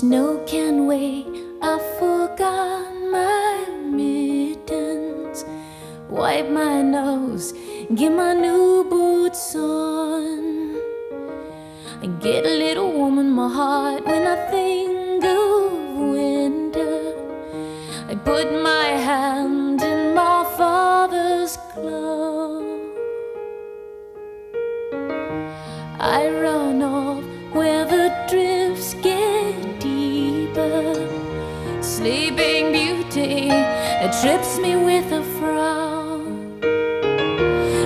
can't wait. I forgot my mittens. Wipe my nose, get my new boots on. I get a little warm in my heart when I think of winter. I put my trips me with a frown.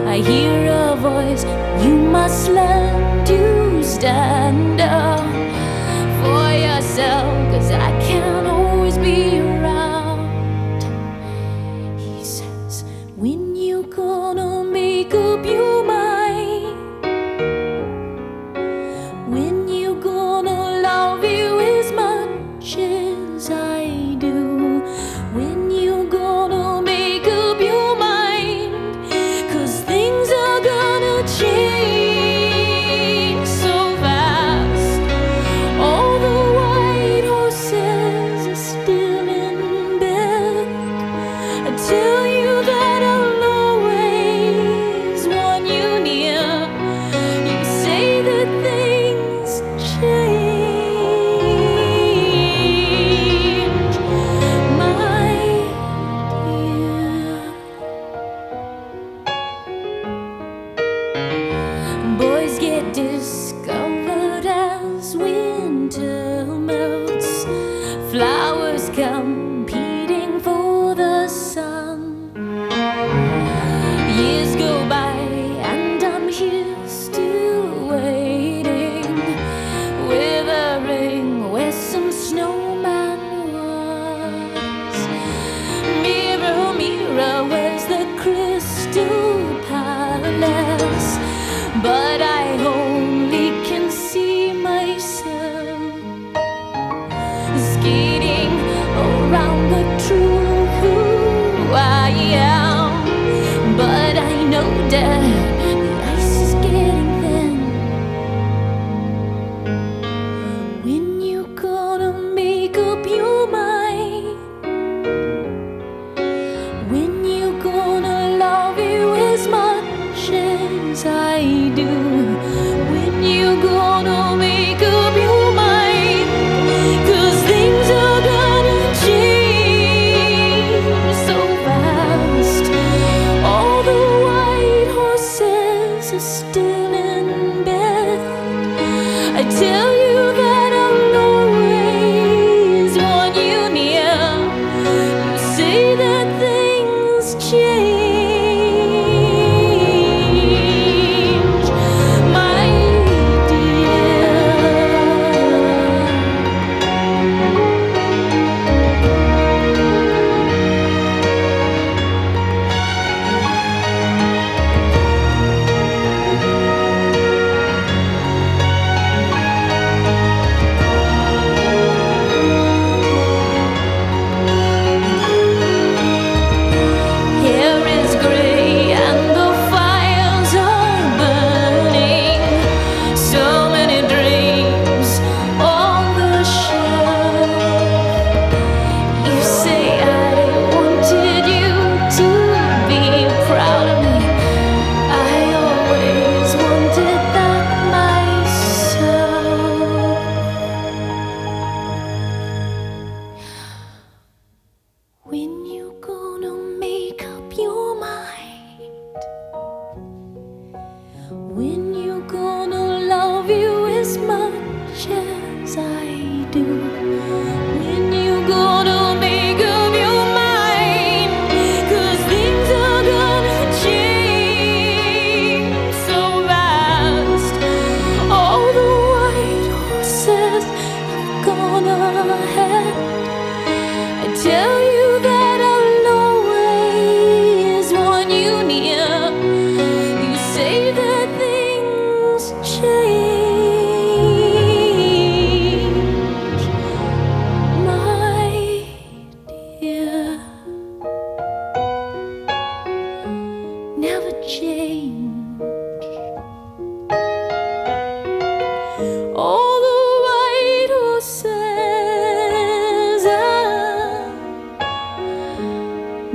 I hear a voice, you must learn to stand up for yourself, cause I can't always be dead. till you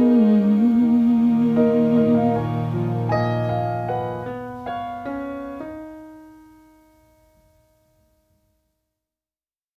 Mm.